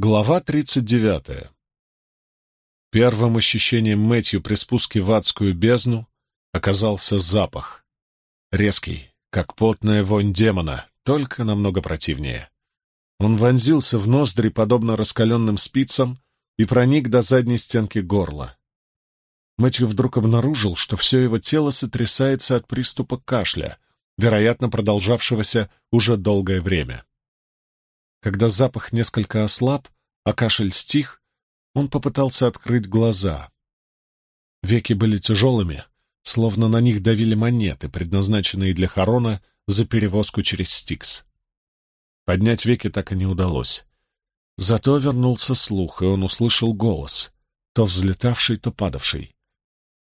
Глава 39. Первым ощущением Мэтью при спуске в адскую бездну оказался запах. Резкий, как потная вонь демона, только намного противнее. Он вонзился в ноздри, подобно раскаленным спицам, и проник до задней стенки горла. Мэтью вдруг обнаружил, что все его тело сотрясается от приступа кашля, вероятно, продолжавшегося уже долгое время. Когда запах несколько ослаб, а кашель стих, он попытался открыть глаза. Веки были тяжелыми, словно на них давили монеты, предназначенные для Харона за перевозку через Стикс. Поднять веки так и не удалось. Зато вернулся слух, и он услышал голос, то взлетавший, то падавший.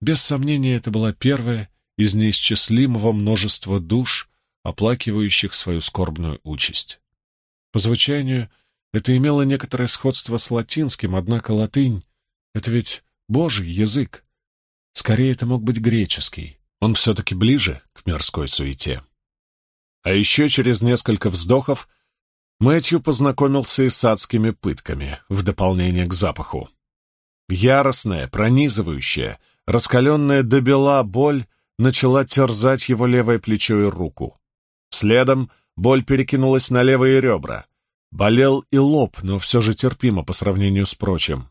Без сомнения, это была первая из неисчислимого множества душ, оплакивающих свою скорбную участь. По звучанию это имело некоторое сходство с латинским, однако латынь — это ведь божий язык. Скорее, это мог быть греческий. Он все-таки ближе к мирской суете. А еще через несколько вздохов Мэтью познакомился и с адскими пытками, в дополнение к запаху. Яростная, пронизывающая, раскаленная до бела боль начала терзать его левое плечо и руку. Следом — Боль перекинулась на левые ребра. Болел и лоб, но все же терпимо по сравнению с прочим.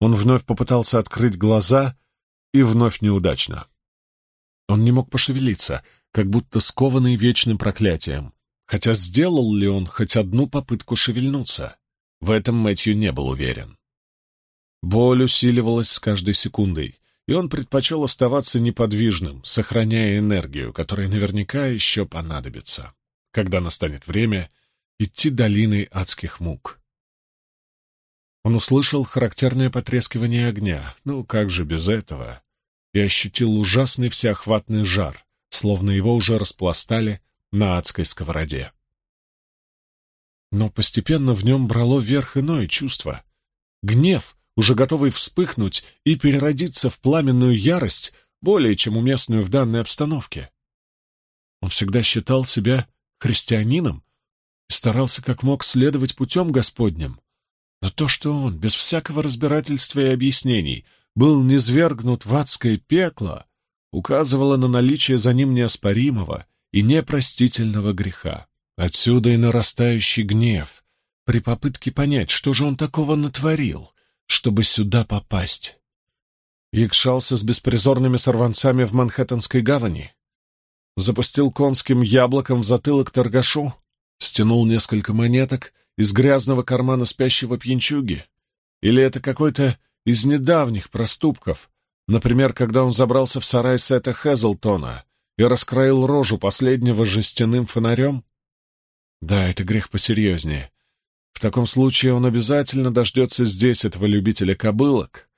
Он вновь попытался открыть глаза, и вновь неудачно. Он не мог пошевелиться, как будто скованный вечным проклятием. Хотя сделал ли он хоть одну попытку шевельнуться? В этом Мэтью не был уверен. Боль усиливалась с каждой секундой, и он предпочел оставаться неподвижным, сохраняя энергию, которая наверняка еще понадобится когда настанет время идти долиной адских мук. Он услышал характерное потрескивание огня, ну как же без этого, и ощутил ужасный всеохватный жар, словно его уже распластали на адской сковороде. Но постепенно в нем брало верх иное чувство. Гнев, уже готовый вспыхнуть и переродиться в пламенную ярость, более чем уместную в данной обстановке. Он всегда считал себя христианином и старался как мог следовать путем Господним. Но то, что он, без всякого разбирательства и объяснений, был низвергнут в адское пекло, указывало на наличие за ним неоспоримого и непростительного греха. Отсюда и нарастающий гнев при попытке понять, что же он такого натворил, чтобы сюда попасть. Якшался с беспризорными сорванцами в Манхэттенской гавани, запустил конским яблоком в затылок торгашу, стянул несколько монеток из грязного кармана спящего пьянчуги? Или это какой-то из недавних проступков, например, когда он забрался в сарай Сета Хезлтона и раскроил рожу последнего жестяным фонарем? Да, это грех посерьезнее. В таком случае он обязательно дождется здесь этого любителя кобылок,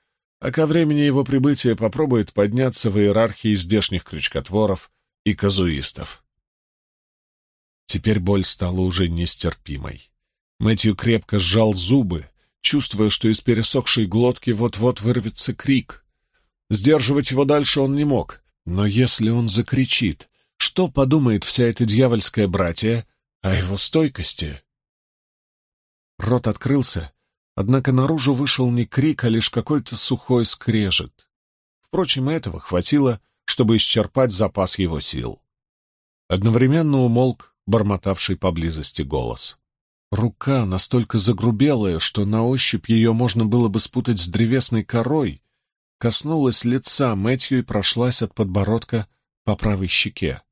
а ко времени его прибытия попробует подняться в иерархии здешних крючкотворов и казуистов. Теперь боль стала уже нестерпимой. Мэтью крепко сжал зубы, чувствуя, что из пересохшей глотки вот-вот вырвется крик. Сдерживать его дальше он не мог, но если он закричит, что подумает вся эта дьявольская братья о его стойкости? Рот открылся, однако наружу вышел не крик, а лишь какой-то сухой скрежет. Впрочем, этого хватило, чтобы исчерпать запас его сил. Одновременно умолк бормотавший поблизости голос. Рука, настолько загрубелая, что на ощупь ее можно было бы спутать с древесной корой, коснулась лица Мэтью и прошлась от подбородка по правой щеке.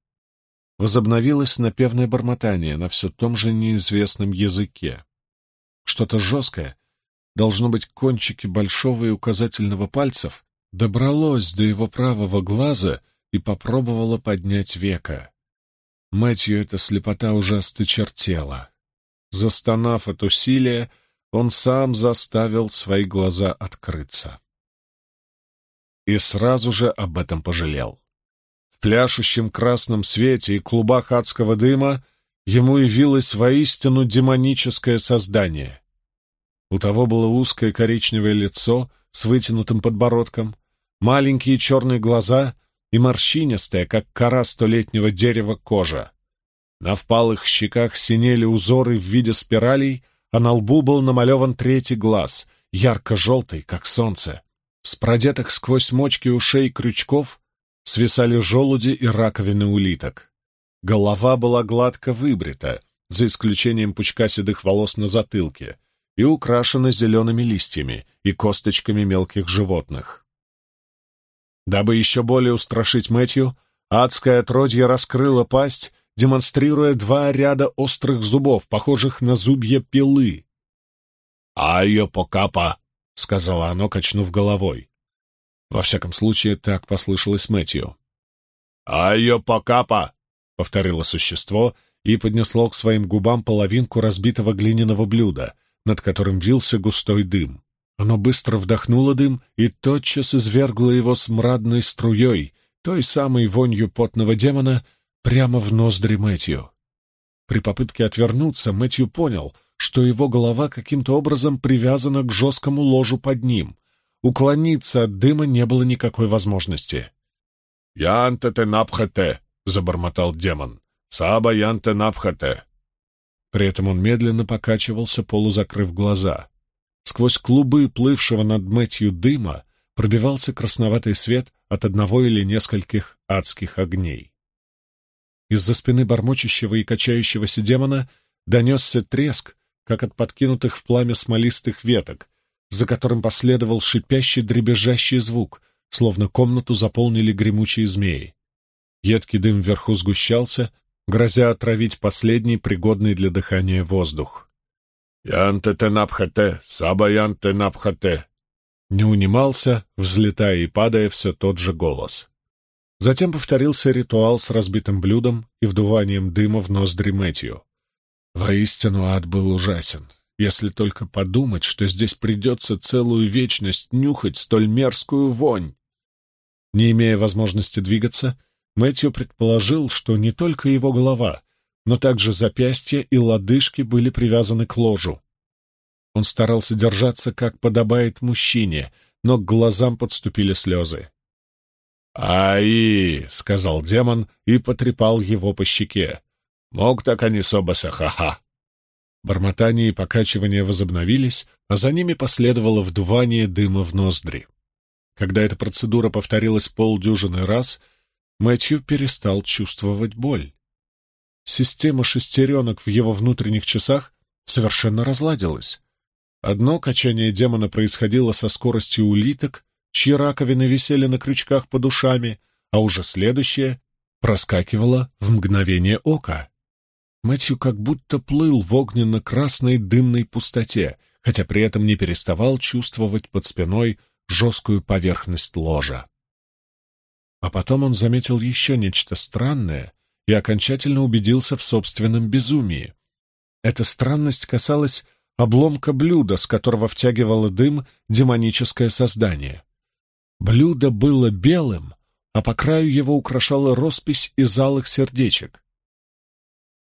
Возобновилось напевное бормотание на все том же неизвестном языке. Что-то жесткое, должно быть кончики большого и указательного пальцев, добралось до его правого глаза и попробовало поднять века. Мэтью эта слепота уже осточертела. Застонав от усилия, он сам заставил свои глаза открыться. И сразу же об этом пожалел. В пляшущем красном свете и клубах адского дыма ему явилось воистину демоническое создание. У того было узкое коричневое лицо с вытянутым подбородком, маленькие черные глаза и морщинистая, как кора столетнего дерева, кожа. На впалых щеках синели узоры в виде спиралей, а на лбу был намалеван третий глаз, ярко-желтый, как солнце. С продетых сквозь мочки ушей крючков свисали желуди и раковины улиток. Голова была гладко выбрита, за исключением пучка седых волос на затылке, и украшена зелеными листьями и косточками мелких животных. Дабы еще более устрашить Мэтью, адское отродье раскрыло пасть, демонстрируя два ряда острых зубов, похожих на зубья пилы. «Айо покапа!» — сказала оно, качнув головой. Во всяком случае, так послышалось Мэтью. «Айо покапа!» — повторило существо и поднесло к своим губам половинку разбитого глиняного блюда, над которым вился густой дым. Оно быстро вдохнуло дым и тотчас извергло его смрадной струей, той самой вонью потного демона, прямо в ноздри Мэтью. При попытке отвернуться Мэтью понял, что его голова каким-то образом привязана к жесткому ложу под ним. Уклониться от дыма не было никакой возможности. «Янте те напхате!» — забормотал демон. «Саба янте напхате!» При этом он медленно покачивался, полузакрыв глаза. Сквозь клубы плывшего над Мэтью дыма пробивался красноватый свет от одного или нескольких адских огней. Из-за спины бормочущего и качающегося демона донесся треск, как от подкинутых в пламя смолистых веток, за которым последовал шипящий дребезжащий звук, словно комнату заполнили гремучие змеи. Едкий дым вверху сгущался, грозя отравить последний пригодный для дыхания воздух. «Янте тенапхате, саба янте напхате!» Не унимался, взлетая и падая все тот же голос. Затем повторился ритуал с разбитым блюдом и вдуванием дыма в ноздри Мэтью. Воистину ад был ужасен, если только подумать, что здесь придется целую вечность нюхать столь мерзкую вонь. Не имея возможности двигаться, Мэтью предположил, что не только его голова, но также запястья и лодыжки были привязаны к ложу. Он старался держаться, как подобает мужчине, но к глазам подступили слезы. «Ай!» — сказал демон и потрепал его по щеке. «Мог так они собаса, ха-ха!» Бормотание и покачивание возобновились, а за ними последовало вдувание дыма в ноздри. Когда эта процедура повторилась полдюжины раз, Мэтью перестал чувствовать боль. Система шестеренок в его внутренних часах совершенно разладилась. Одно качание демона происходило со скоростью улиток, чьи раковины висели на крючках под ушами, а уже следующее проскакивало в мгновение ока. Мэтью как будто плыл в огненно-красной дымной пустоте, хотя при этом не переставал чувствовать под спиной жесткую поверхность ложа. А потом он заметил еще нечто странное и окончательно убедился в собственном безумии. Эта странность касалась обломка блюда, с которого втягивало дым демоническое создание. Блюдо было белым, а по краю его украшала роспись из алых сердечек.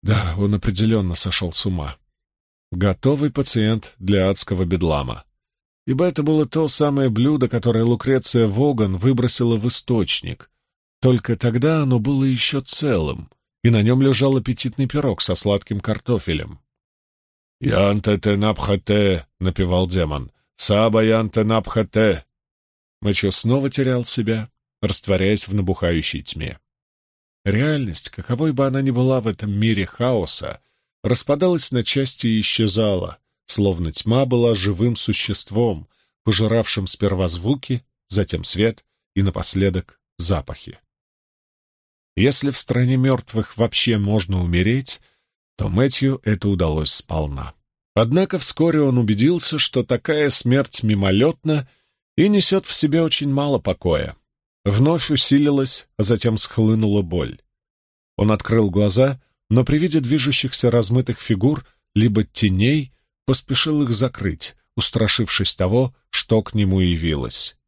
Да, он определенно сошел с ума. Готовый пациент для адского бедлама. Ибо это было то самое блюдо, которое Лукреция Воган выбросила в источник. Только тогда оно было еще целым, и на нем лежал аппетитный пирог со сладким картофелем. «Янте те напхате», — напевал демон, — «саба янте напхате». Мачо снова терял себя, растворяясь в набухающей тьме. Реальность, каковой бы она ни была в этом мире хаоса, распадалась на части и исчезала, словно тьма была живым существом, пожиравшим сперва звуки, затем свет и напоследок запахи. Если в стране мертвых вообще можно умереть, то Мэтью это удалось сполна. Однако вскоре он убедился, что такая смерть мимолетна и несет в себе очень мало покоя. Вновь усилилась, а затем схлынула боль. Он открыл глаза, но при виде движущихся размытых фигур либо теней поспешил их закрыть, устрашившись того, что к нему явилось.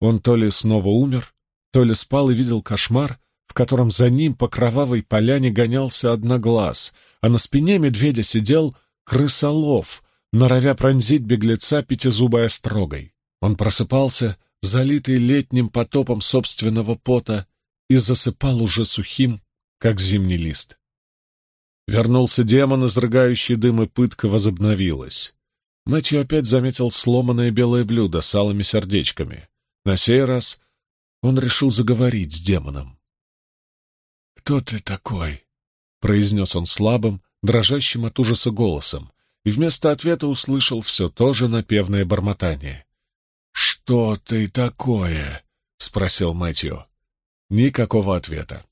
Он то ли снова умер, то ли спал и видел кошмар, в котором за ним по кровавой поляне гонялся одноглаз, а на спине медведя сидел крысолов, норовя пронзить беглеца пятизубой острогой. Он просыпался, залитый летним потопом собственного пота, и засыпал уже сухим, как зимний лист. Вернулся демон, изрыгающий дым, и пытка возобновилась. Мэтью опять заметил сломанное белое блюдо с алыми сердечками. На сей раз он решил заговорить с демоном. «Кто ты такой?» — произнес он слабым, дрожащим от ужаса голосом, и вместо ответа услышал все то же напевное бормотание. «Что ты такое?» — спросил Мэтью. Никакого ответа.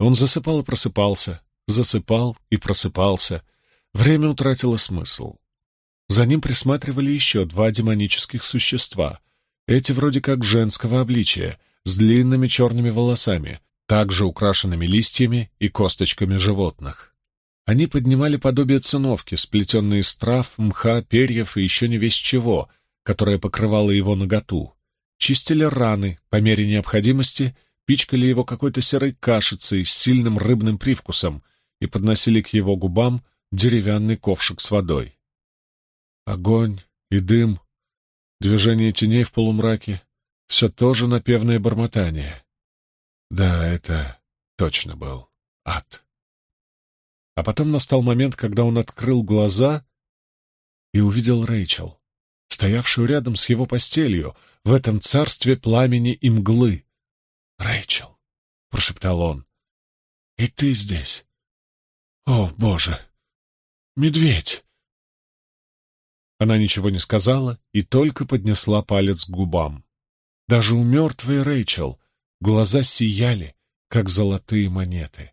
Он засыпал и просыпался, засыпал и просыпался. Время утратило смысл. За ним присматривали еще два демонических существа. Эти вроде как женского обличия, с длинными черными волосами, также украшенными листьями и косточками животных. Они поднимали подобие циновки, сплетенные из трав, мха, перьев и еще не весь чего, которая покрывала его наготу. Чистили раны по мере необходимости, пичкали его какой-то серой кашицей с сильным рыбным привкусом и подносили к его губам деревянный ковшик с водой. Огонь и дым, движение теней в полумраке — все тоже напевное бормотание. Да, это точно был ад. А потом настал момент, когда он открыл глаза и увидел Рэйчел, стоявшую рядом с его постелью в этом царстве пламени и мглы. «Рэйчел», — прошептал он, — «и ты здесь? О, Боже! Медведь!» Она ничего не сказала и только поднесла палец к губам. Даже у мертвой Рэйчел Глаза сияли, как золотые монеты.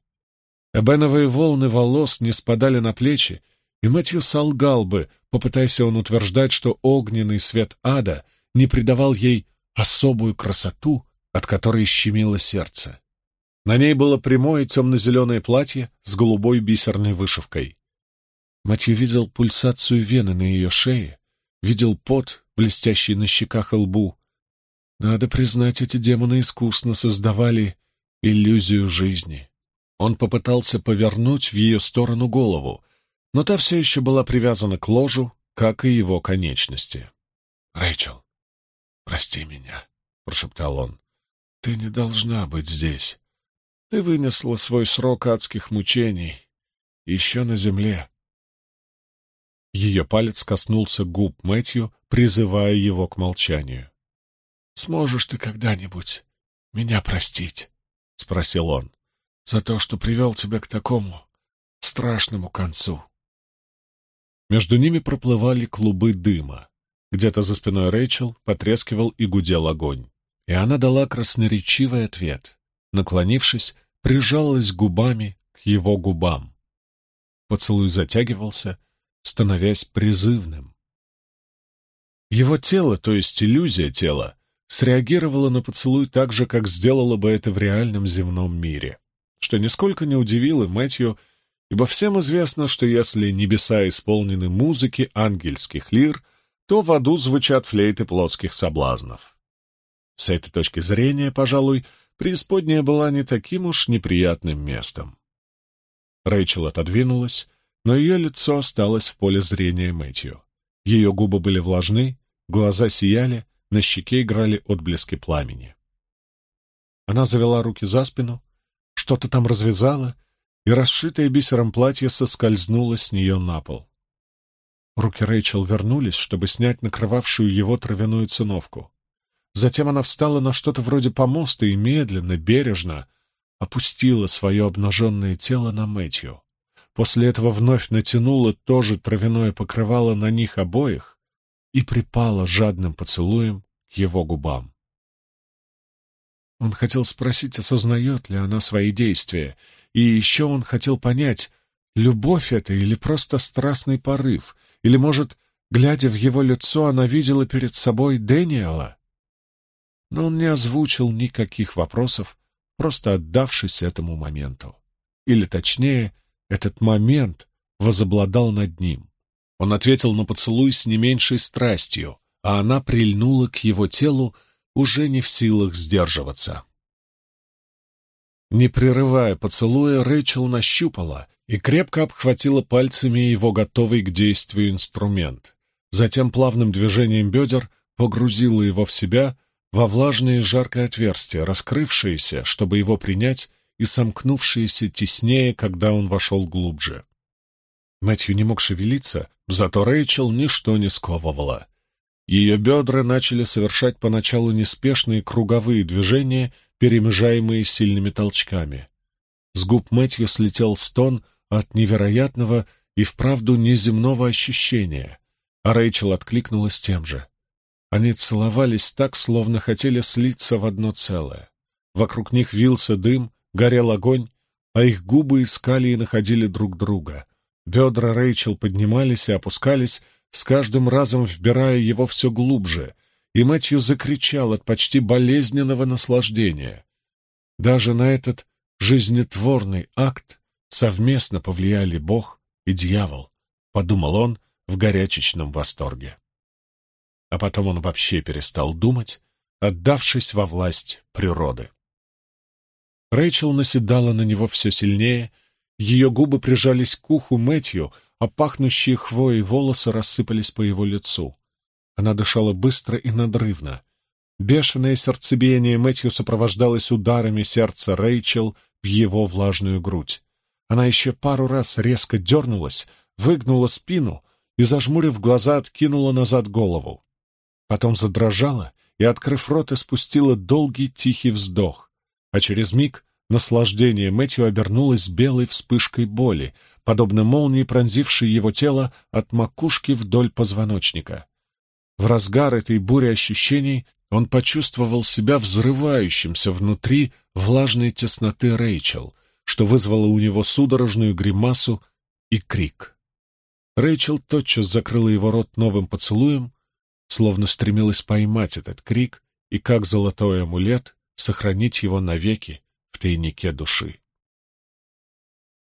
Эбеновые волны волос не спадали на плечи, и Мэтью солгал бы, попытаясь он утверждать, что огненный свет ада не придавал ей особую красоту, от которой щемило сердце. На ней было прямое темно-зеленое платье с голубой бисерной вышивкой. Матью видел пульсацию вены на ее шее, видел пот, блестящий на щеках и лбу, надо признать, эти демоны искусно создавали иллюзию жизни. Он попытался повернуть в ее сторону голову, но та все еще была привязана к ложу, как и его конечности. «Рэйчел, прости меня», — прошептал он. «Ты не должна быть здесь. Ты вынесла свой срок адских мучений. Еще на земле». Ее палец коснулся губ Мэтью, призывая его к молчанию. Сможешь ты когда-нибудь меня простить? — спросил он. — За то, что привел тебя к такому страшному концу. Между ними проплывали клубы дыма. Где-то за спиной Рэйчел потрескивал и гудел огонь. И она дала красноречивый ответ. Наклонившись, прижалась губами к его губам. Поцелуй затягивался, становясь призывным. Его тело, то есть иллюзия тела, среагировала на поцелуй так же, как сделала бы это в реальном земном мире, что нисколько не удивило Мэтью, ибо всем известно, что если небеса исполнены музыки ангельских лир, то в аду звучат флейты плотских соблазнов. С этой точки зрения, пожалуй, преисподняя была не таким уж неприятным местом. Рэйчел отодвинулась, но ее лицо осталось в поле зрения Мэтью. Ее губы были влажны, глаза сияли, на щеке играли отблески пламени. Она завела руки за спину, что-то там развязала, и расшитое бисером платье соскользнуло с нее на пол. Руки Рэйчел вернулись, чтобы снять накрывавшую его травяную циновку. Затем она встала на что-то вроде помоста и медленно, бережно опустила свое обнаженное тело на Мэтью. После этого вновь натянула то же травяное покрывало на них обоих и припала жадным поцелуем к его губам. Он хотел спросить, осознает ли она свои действия, и еще он хотел понять, любовь это или просто страстный порыв, или, может, глядя в его лицо, она видела перед собой Дэниела. Но он не озвучил никаких вопросов, просто отдавшись этому моменту. Или, точнее, этот момент возобладал над ним. Он ответил на поцелуй с не меньшей страстью, а она прильнула к его телу, уже не в силах сдерживаться. Не прерывая поцелуя, Рэйчел нащупала и крепко обхватила пальцами его готовый к действию инструмент. Затем плавным движением бедер погрузила его в себя во влажное и жаркое отверстие, раскрывшееся, чтобы его принять и сомкнувшиеся теснее, когда он вошел глубже. Мэтью не мог шевелиться, зато Рэйчел ничто не сковывало. Ее бедра начали совершать поначалу неспешные круговые движения, перемежаемые сильными толчками. С губ Мэтью слетел стон от невероятного и вправду неземного ощущения, а Рэйчел откликнулась тем же. Они целовались так, словно хотели слиться в одно целое. Вокруг них вился дым, горел огонь, а их губы искали и находили друг друга. Бедра Рэйчел поднимались и опускались, с каждым разом вбирая его все глубже, и Мэтью закричал от почти болезненного наслаждения. Даже на этот жизнетворный акт совместно повлияли Бог и дьявол, — подумал он в горячечном восторге. А потом он вообще перестал думать, отдавшись во власть природы. Рэйчел наседала на него все сильнее, ее губы прижались к уху Мэтью, а пахнущие хвоей волосы рассыпались по его лицу. Она дышала быстро и надрывно. Бешеное сердцебиение Мэтью сопровождалось ударами сердца Рэйчел в его влажную грудь. Она еще пару раз резко дернулась, выгнула спину и, зажмурив глаза, откинула назад голову. Потом задрожала и, открыв рот, испустила долгий тихий вздох, а через миг наслаждение Мэтью обернулось белой вспышкой боли, подобно молнии, пронзившей его тело от макушки вдоль позвоночника. В разгар этой бури ощущений он почувствовал себя взрывающимся внутри влажной тесноты Рэйчел, что вызвало у него судорожную гримасу и крик. Рэйчел тотчас закрыла его рот новым поцелуем, словно стремилась поймать этот крик и, как золотой амулет, сохранить его навеки тайнике души.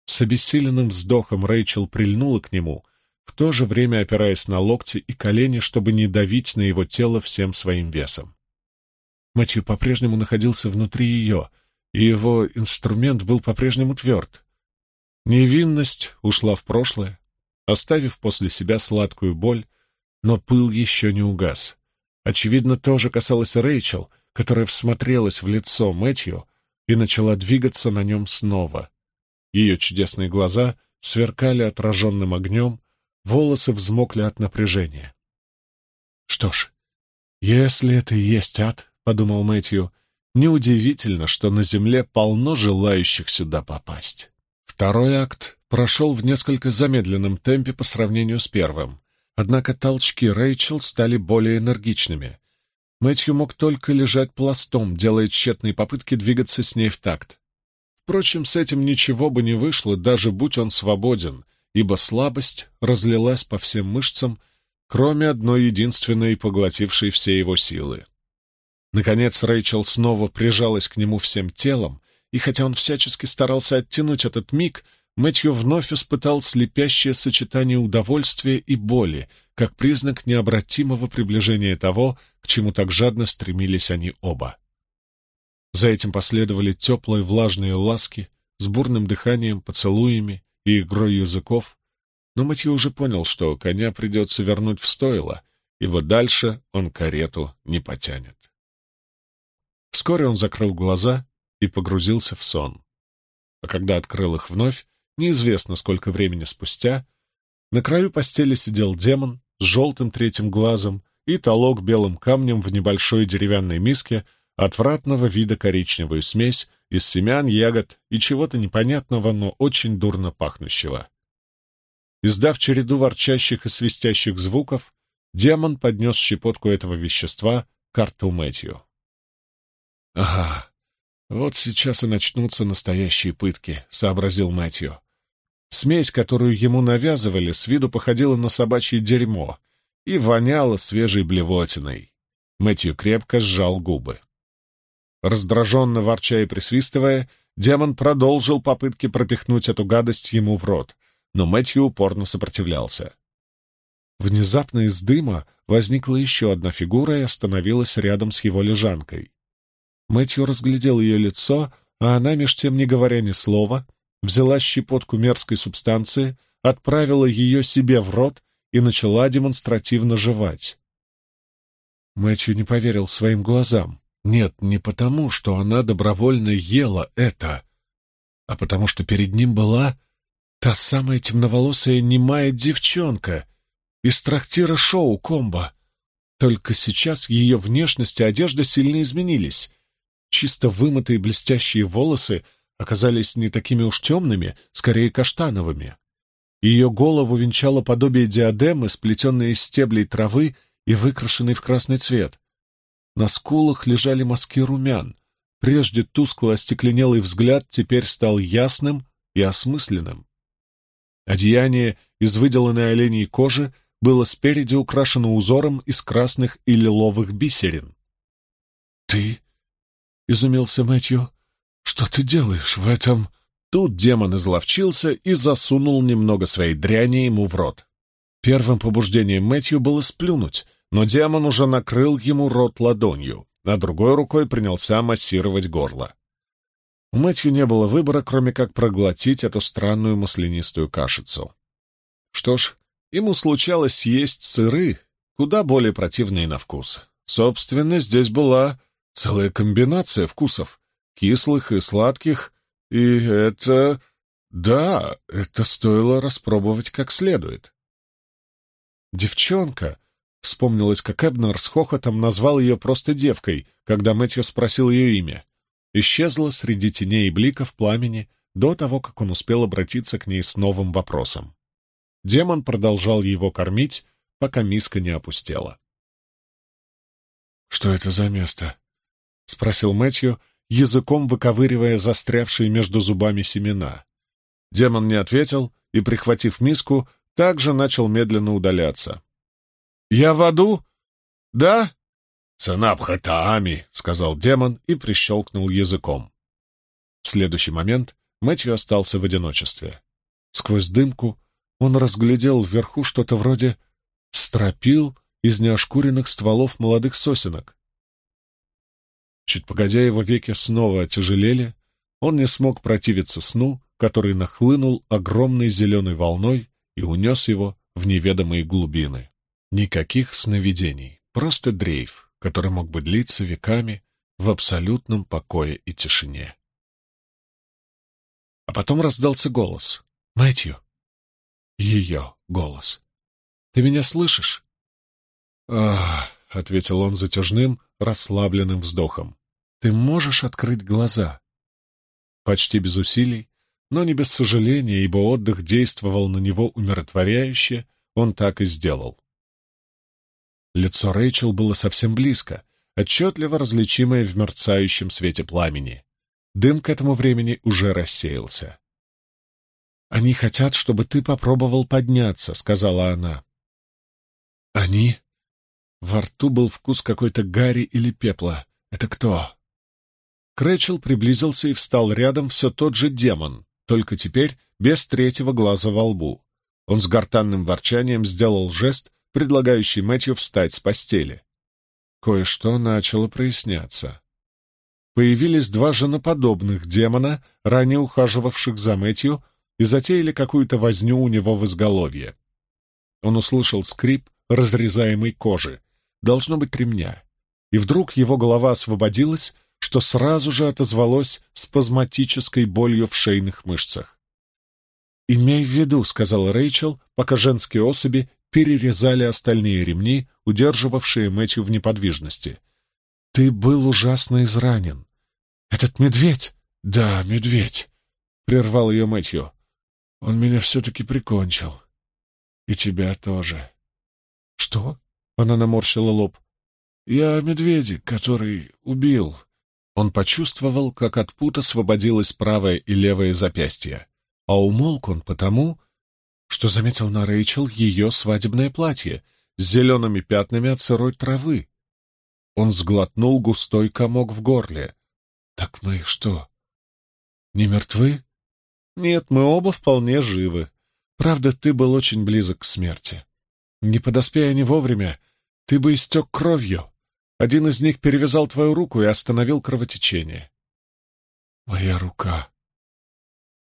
С обессиленным вздохом Рэйчел прильнула к нему, в то же время опираясь на локти и колени, чтобы не давить на его тело всем своим весом. Матью по-прежнему находился внутри ее, и его инструмент был по-прежнему тверд. Невинность ушла в прошлое, оставив после себя сладкую боль, но пыл еще не угас. Очевидно, тоже касалось Рэйчел, которая всмотрелась в лицо Мэтью и начала двигаться на нем снова. Ее чудесные глаза сверкали отраженным огнем, волосы взмокли от напряжения. «Что ж, если это и есть ад, — подумал Мэтью, — неудивительно, что на земле полно желающих сюда попасть». Второй акт прошел в несколько замедленном темпе по сравнению с первым, однако толчки Рэйчел стали более энергичными. Мэтью мог только лежать пластом, делая тщетные попытки двигаться с ней в такт. Впрочем, с этим ничего бы не вышло, даже будь он свободен, ибо слабость разлилась по всем мышцам, кроме одной единственной, поглотившей все его силы. Наконец Рэйчел снова прижалась к нему всем телом, и хотя он всячески старался оттянуть этот миг, Мэтью вновь испытал слепящее сочетание удовольствия и боли, как признак необратимого приближения того, к чему так жадно стремились они оба. За этим последовали теплые влажные ласки с бурным дыханием, поцелуями и игрой языков, но Матье уже понял, что коня придется вернуть в стойло, ибо дальше он карету не потянет. Вскоре он закрыл глаза и погрузился в сон. А когда открыл их вновь, неизвестно сколько времени спустя, на краю постели сидел демон с желтым третьим глазом и толок белым камнем в небольшой деревянной миске отвратного вида коричневую смесь из семян, ягод и чего-то непонятного, но очень дурно пахнущего. Издав череду ворчащих и свистящих звуков, демон поднес щепотку этого вещества к рту Мэтью. «Ага, вот сейчас и начнутся настоящие пытки», — сообразил Мэтью. Смесь, которую ему навязывали, с виду походила на собачье дерьмо и воняла свежей блевотиной. Мэтью крепко сжал губы. Раздраженно ворча и присвистывая, демон продолжил попытки пропихнуть эту гадость ему в рот, но Мэтью упорно сопротивлялся. Внезапно из дыма возникла еще одна фигура и остановилась рядом с его лежанкой. Мэтью разглядел ее лицо, а она, меж тем не говоря ни слова, взяла щепотку мерзкой субстанции, отправила ее себе в рот и начала демонстративно жевать. Мэтью не поверил своим глазам. Нет, не потому, что она добровольно ела это, а потому что перед ним была та самая темноволосая немая девчонка из трактира шоу «Комбо». Только сейчас ее внешность и одежда сильно изменились. Чисто вымытые блестящие волосы оказались не такими уж темными, скорее каштановыми. Ее голову венчало подобие диадемы, сплетенной из стеблей травы и выкрашенной в красный цвет. На скулах лежали мазки румян. Прежде тускло остекленелый взгляд теперь стал ясным и осмысленным. Одеяние из выделанной оленей кожи было спереди украшено узором из красных и лиловых бисерин. «Ты?» — изумился Мэтью. «Что ты делаешь в этом?» Тут демон изловчился и засунул немного своей дряни ему в рот. Первым побуждением Мэтью было сплюнуть, но демон уже накрыл ему рот ладонью, а другой рукой принялся массировать горло. У Мэтью не было выбора, кроме как проглотить эту странную маслянистую кашицу. Что ж, ему случалось съесть сыры, куда более противные на вкус. Собственно, здесь была целая комбинация вкусов, кислых и сладких, и это... Да, это стоило распробовать как следует. Девчонка, вспомнилась, как Эбнер с хохотом назвал ее просто девкой, когда Мэтью спросил ее имя. Исчезла среди теней и бликов пламени до того, как он успел обратиться к ней с новым вопросом. Демон продолжал его кормить, пока миска не опустела. «Что это за место?» — спросил Мэтью, языком выковыривая застрявшие между зубами семена. Демон не ответил и, прихватив миску, также начал медленно удаляться. «Я в аду? Да?» «Санабхатаами», — сказал демон и прищелкнул языком. В следующий момент Мэтью остался в одиночестве. Сквозь дымку он разглядел вверху что-то вроде стропил из неошкуренных стволов молодых сосенок. Чуть погодя, его веки снова отяжелели, он не смог противиться сну, который нахлынул огромной зеленой волной и унес его в неведомые глубины. Никаких сновидений, просто дрейф, который мог бы длиться веками в абсолютном покое и тишине. А потом раздался голос. «Мэтью!» Ее голос. «Ты меня слышишь?» «Ах!» — ответил он затяжным, расслабленным вздохом. Ты можешь открыть глаза?» Почти без усилий, но не без сожаления, ибо отдых действовал на него умиротворяюще, он так и сделал. Лицо Рэйчел было совсем близко, отчетливо различимое в мерцающем свете пламени. Дым к этому времени уже рассеялся. «Они хотят, чтобы ты попробовал подняться», — сказала она. «Они?» Во рту был вкус какой-то гари или пепла. «Это кто?» Крэчел приблизился и встал рядом все тот же демон, только теперь без третьего глаза во лбу. Он с гортанным ворчанием сделал жест, предлагающий Мэтью встать с постели. Кое-что начало проясняться. Появились два женоподобных демона, ранее ухаживавших за Мэтью, и затеяли какую-то возню у него в изголовье. Он услышал скрип разрезаемой кожи, должно быть ремня, и вдруг его голова освободилась, что сразу же отозвалось спазматической болью в шейных мышцах. «Имей в виду», — сказал Рэйчел, пока женские особи перерезали остальные ремни, удерживавшие Мэтью в неподвижности. «Ты был ужасно изранен. Этот медведь?» «Да, медведь», — прервал ее Мэтью. «Он меня все-таки прикончил. И тебя тоже». «Что?» — она наморщила лоб. «Я медведик, который убил. Он почувствовал, как от пут освободилось правое и левое запястье, а умолк он потому, что заметил на Рэйчел ее свадебное платье с зелеными пятнами от сырой травы. Он сглотнул густой комок в горле. «Так мы что, не мертвы?» «Нет, мы оба вполне живы. Правда, ты был очень близок к смерти. Не подоспея не вовремя, ты бы истек кровью. Один из них перевязал твою руку и остановил кровотечение. Моя рука.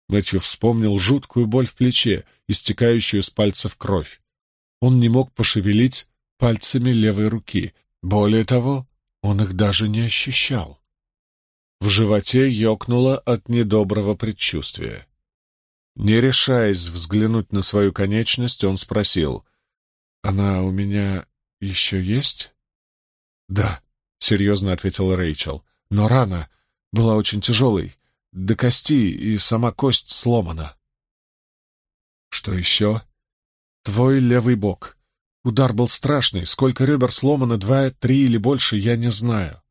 Мэтью вспомнил жуткую боль в плече, истекающую с пальцев кровь. Он не мог пошевелить пальцами левой руки. Более того, он их даже не ощущал. В животе ёкнуло от недоброго предчувствия. Не решаясь взглянуть на свою конечность, он спросил, «Она у меня еще есть?» «Да», — серьезно ответила Рэйчел, «но рана была очень тяжелой, до кости, и сама кость сломана». «Что еще?» «Твой левый бок. Удар был страшный. Сколько ребер сломано, два, три или больше, я не знаю».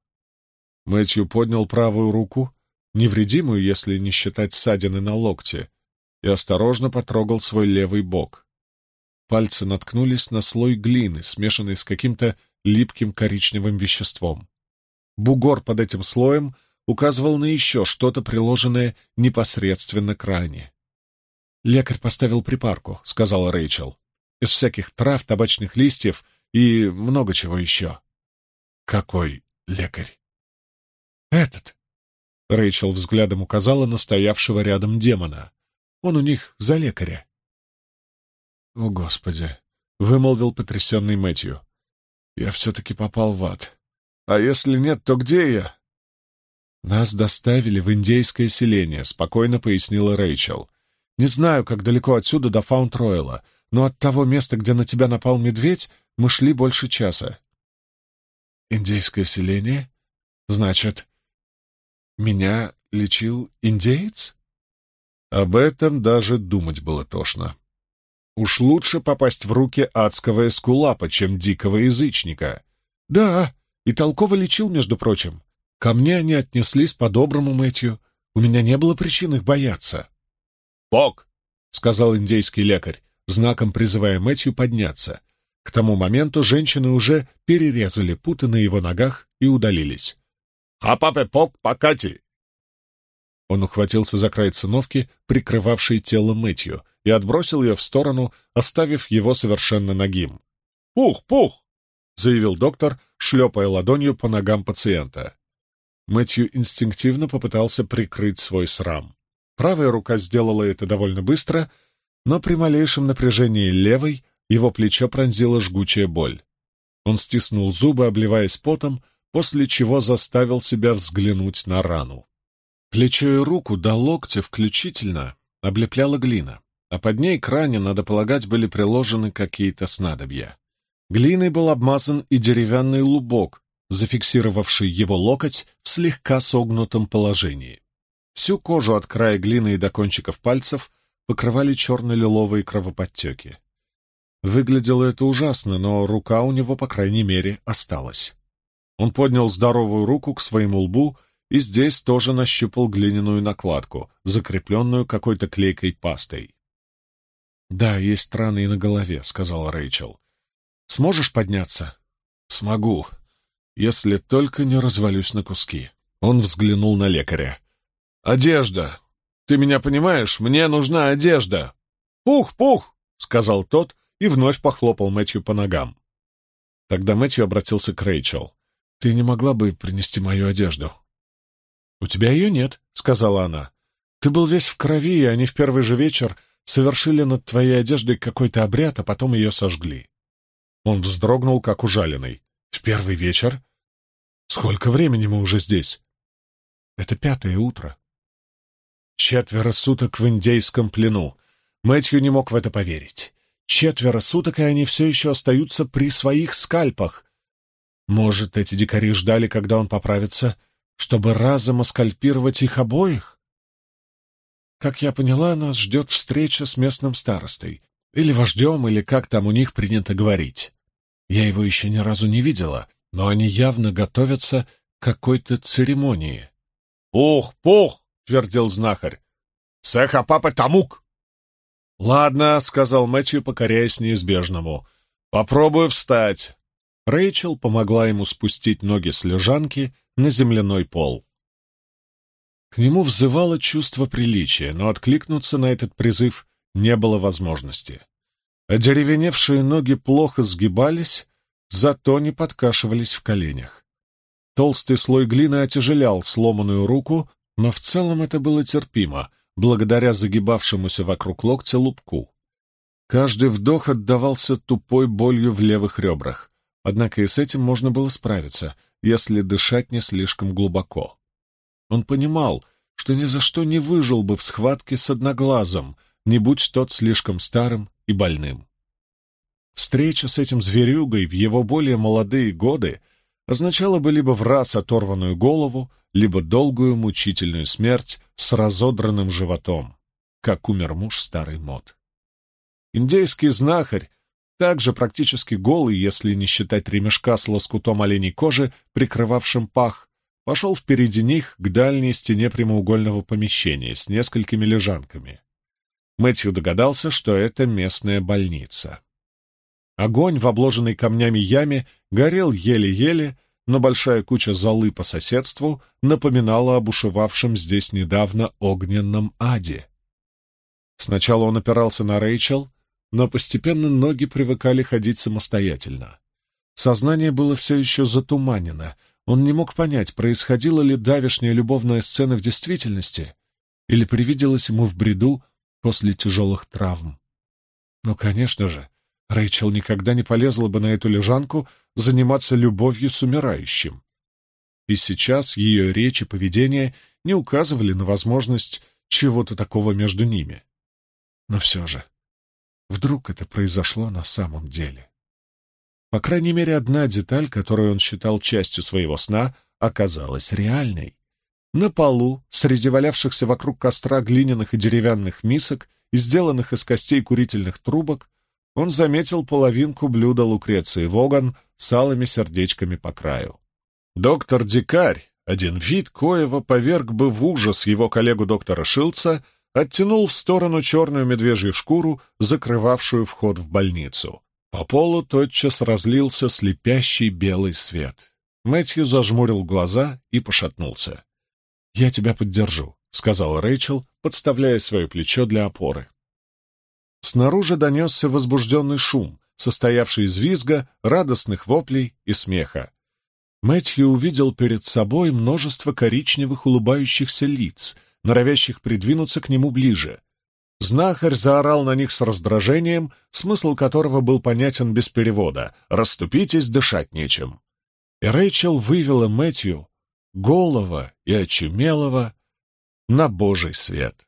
Мэтью поднял правую руку, невредимую, если не считать ссадины на локте, и осторожно потрогал свой левый бок. Пальцы наткнулись на слой глины, смешанный с каким-то липким коричневым веществом. Бугор под этим слоем указывал на еще что-то, приложенное непосредственно к ране. «Лекарь поставил припарку», — сказала Рэйчел из всяких трав, табачных листьев и много чего еще. Какой лекарь? Этот. Рэйчел взглядом указала на стоявшего рядом демона. Он у них за лекаря. О, Господи! Вымолвил потрясенный Мэтью. Я все-таки попал в ад. А если нет, то где я? Нас доставили в индейское селение, спокойно пояснила Рэйчел. Не знаю, как далеко отсюда до Фаунд-Ройла, но от того места, где на тебя напал медведь, мы шли больше часа. Индейское селение? Значит, меня лечил индеец? Об этом даже думать было тошно. Уж лучше попасть в руки адского эскулапа, чем дикого язычника. Да, и толково лечил, между прочим. Ко мне они отнеслись по-доброму, Мэтью. У меня не было причин их бояться. «Бог!» — сказал индейский лекарь знаком призывая Мэтью подняться. К тому моменту женщины уже перерезали путы на его ногах и удалились. «Хапапе-пок, покати!» Он ухватился за край циновки, прикрывавшей тело Мэтью, и отбросил ее в сторону, оставив его совершенно нагим. «Пух, пух!» — заявил доктор, шлепая ладонью по ногам пациента. Мэтью инстинктивно попытался прикрыть свой срам. Правая рука сделала это довольно быстро — но при малейшем напряжении левой его плечо пронзила жгучая боль. Он стиснул зубы, обливаясь потом, после чего заставил себя взглянуть на рану. Плечо и руку до локтя включительно облепляла глина, а под ней к ране, надо полагать, были приложены какие-то снадобья. Глиной был обмазан и деревянный лубок, зафиксировавший его локоть в слегка согнутом положении. Всю кожу от края глины и до кончиков пальцев покрывали черно-лиловые кровоподтеки. Выглядело это ужасно, но рука у него, по крайней мере, осталась. Он поднял здоровую руку к своему лбу и здесь тоже нащупал глиняную накладку, закрепленную какой-то клейкой пастой. «Да, есть раны и на голове», — сказала Рэйчел. «Сможешь подняться?» «Смогу, если только не развалюсь на куски». Он взглянул на лекаря. «Одежда! Ты меня понимаешь? Мне нужна одежда!» «Пух, пух!» — сказал тот и вновь похлопал Мэтью по ногам. Тогда Мэтью обратился к Рэйчел. «Ты не могла бы принести мою одежду?» «У тебя ее нет», — сказала она. «Ты был весь в крови, и они в первый же вечер совершили над твоей одеждой какой-то обряд, а потом ее сожгли». Он вздрогнул, как ужаленный. «В первый вечер? Сколько времени мы уже здесь?» «Это пятое утро», Четверо суток в индейском плену. Мэтью не мог в это поверить. Четверо суток, и они все еще остаются при своих скальпах. Может, эти дикари ждали, когда он поправится, чтобы разом оскальпировать их обоих? Как я поняла, нас ждет встреча с местным старостой. Или вождем, или как там у них принято говорить. Я его еще ни разу не видела, но они явно готовятся к какой-то церемонии. «Пух, пух!» — твердил знахарь. «Сеха папа тамук!» «Ладно», — сказал Мэтью, покоряясь неизбежному. «Попробую встать». Рэйчел помогла ему спустить ноги с лежанки на земляной пол. К нему взывало чувство приличия, но откликнуться на этот призыв не было возможности. Одеревеневшие ноги плохо сгибались, зато не подкашивались в коленях. Толстый слой глины отяжелял сломанную руку, но в целом это было терпимо, благодаря загибавшемуся вокруг локтя лупку. Каждый вдох отдавался тупой болью в левых ребрах, однако и с этим можно было справиться, если дышать не слишком глубоко. Он понимал, что ни за что не выжил бы в схватке с одноглазом, не будь тот слишком старым и больным. Встреча с этим зверюгой в его более молодые годы означала бы либо в раз оторванную голову, либо долгую мучительную смерть с разодранным животом, как умер муж старый мод. Индейский знахарь, также практически голый, если не считать ремешка с лоскутом оленей кожи, прикрывавшим пах, пошел впереди них к дальней стене прямоугольного помещения с несколькими лежанками. Мэтью догадался, что это местная больница. Огонь в обложенной камнями яме горел еле-еле, но большая куча золы по соседству напоминала об бушевавшем здесь недавно огненном аде. Сначала он опирался на Рэйчел, но постепенно ноги привыкали ходить самостоятельно. Сознание было все еще затуманено, он не мог понять, происходила ли давешняя любовная сцена в действительности или привиделась ему в бреду после тяжелых травм. Но, конечно же, Рэйчел никогда не полезла бы на эту лежанку заниматься любовью с умирающим. И сейчас ее речь и поведение не указывали на возможность чего-то такого между ними. Но все же, вдруг это произошло на самом деле? По крайней мере, одна деталь, которую он считал частью своего сна, оказалась реальной. На полу, среди валявшихся вокруг костра глиняных и деревянных мисок сделанных из костей курительных трубок, он заметил половинку блюда Лукреции Воган с алыми сердечками по краю. Доктор Дикарь, один вид коего поверг бы в ужас его коллегу доктора Шилца, оттянул в сторону черную медвежью шкуру, закрывавшую вход в больницу. По полу тотчас разлился слепящий белый свет. Мэтью зажмурил глаза и пошатнулся. «Я тебя поддержу», — сказал Рэйчел, подставляя свое плечо для опоры. Снаружи донесся возбужденный шум, состоявший из визга, радостных воплей и смеха. Мэтью увидел перед собой множество коричневых улыбающихся лиц, норовящих придвинуться к нему ближе. Знахарь заорал на них с раздражением, смысл которого был понятен без перевода «Раступитесь, дышать нечем». И Рэйчел вывела Мэтью, голого и очумелого, на божий свет.